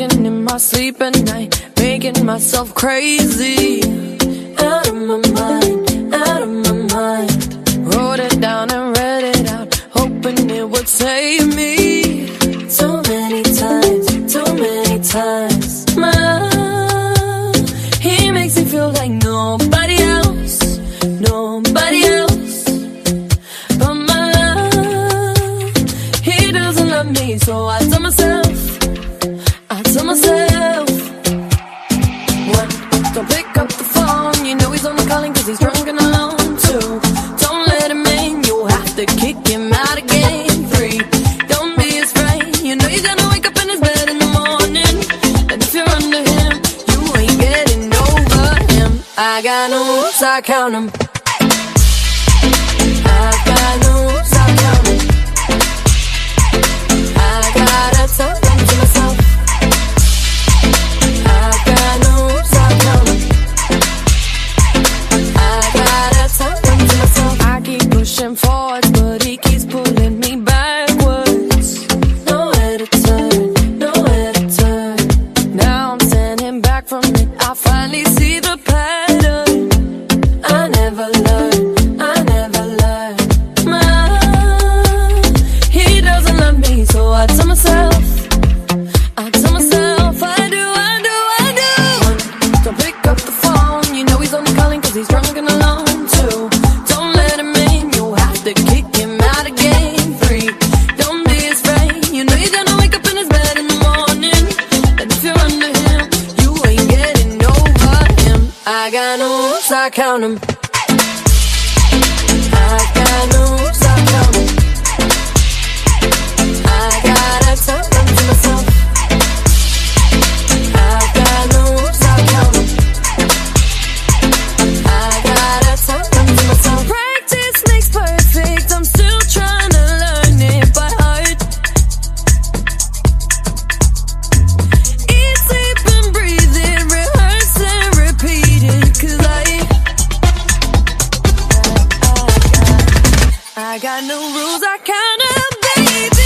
Talking in my sleep at night, making myself crazy. Out of my mind, out of my mind. Wrote it down and read it out, hoping it would save me. Too many times, too many times. My love, he makes me feel like nobody else, nobody else. But my love, he doesn't love me, so I tell myself, Tell myself, what? Don't pick up the phone, you know he's only calling cause he's drunk and alone too. Don't let him in, you'll have to kick him out again. Three, don't be his friend, you know you're gonna wake up in his bed in the morning. And if you're under him, you ain't getting over him. I got I count 'em. Pushing forwards, I got no rules, I count 'em. I got no that kind of baby.